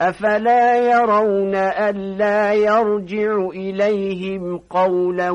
أفلا يرون ألا يرجع إليهم قولا